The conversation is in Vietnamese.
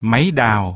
máy đào.